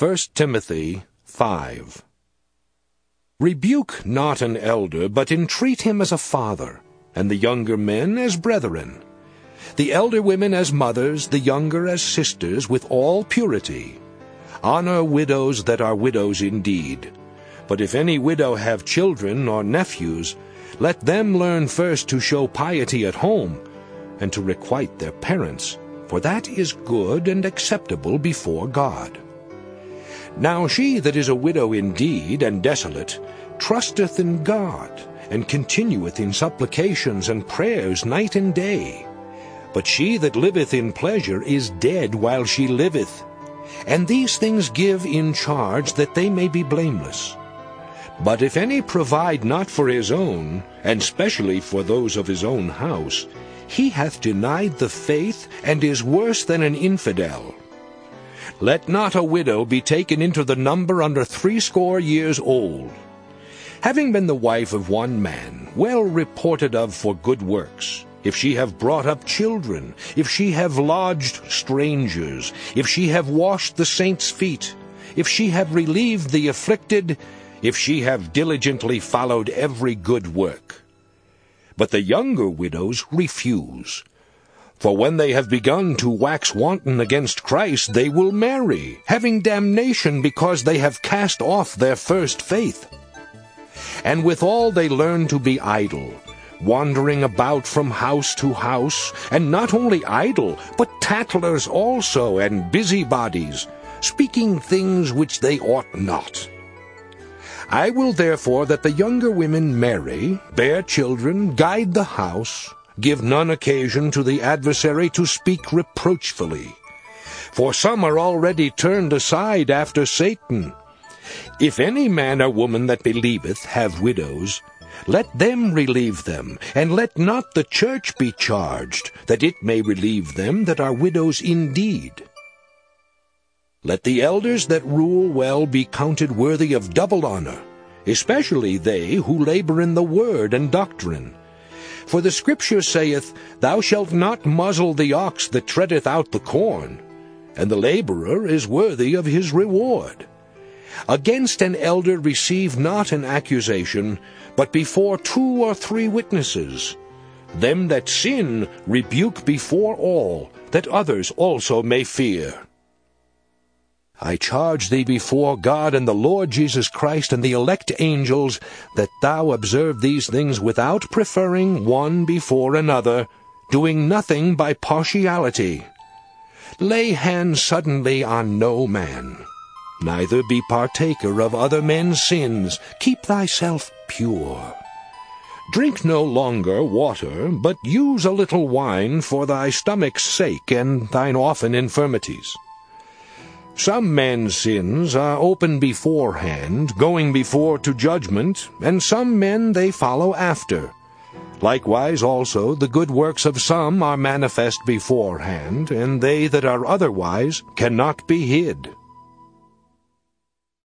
1 Timothy 5 Rebuke not an elder, but entreat him as a father, and the younger men as brethren. The elder women as mothers, the younger as sisters, with all purity. Honor widows that are widows indeed. But if any widow have children or nephews, let them learn first to show piety at home, and to requite their parents, for that is good and acceptable before God. Now she that is a widow indeed and desolate trusteth in God, and continueth in supplications and prayers night and day. But she that liveth in pleasure is dead while she liveth. And these things give in charge that they may be blameless. But if any provide not for his own, and specially for those of his own house, he hath denied the faith, and is worse than an infidel. Let not a widow be taken into the number under threescore years old, having been the wife of one man, well reported of for good works, if she have brought up children, if she have lodged strangers, if she have washed the saints' feet, if she have relieved the afflicted, if she have diligently followed every good work. But the younger widows refuse. For when they have begun to wax wanton against Christ, they will marry, having damnation because they have cast off their first faith. And withal they learn to be idle, wandering about from house to house, and not only idle, but tattlers also, and busybodies, speaking things which they ought not. I will therefore that the younger women marry, bear children, guide the house, give none occasion to the adversary to speak reproachfully. For some are already turned aside after Satan, if any man or woman that believeth have widows, let them relieve them, and let not the church be charged, that it may relieve them that are widows indeed. Let the elders that rule well be counted worthy of double honor, especially they who labor in the word and doctrine. For the Scripture saith, Thou shalt not muzzle the ox that treadeth out the corn, and the laborer is worthy of his reward. Against an elder receive not an accusation, but before two or three witnesses. Them that sin rebuke before all, that others also may fear. I charge thee before God and the Lord Jesus Christ and the elect angels, that thou observe these things without preferring one before another, doing nothing by partiality. Lay hands suddenly on no man neither be partaker of other men's sins. Keep thyself pure. Drink no longer water, but use a little wine for thy stomach's sake and thine often infirmities. Some men's sins are open beforehand, going before to judgment, and some men they follow after. Likewise also the good works of some are manifest beforehand, and they that are otherwise cannot be hid.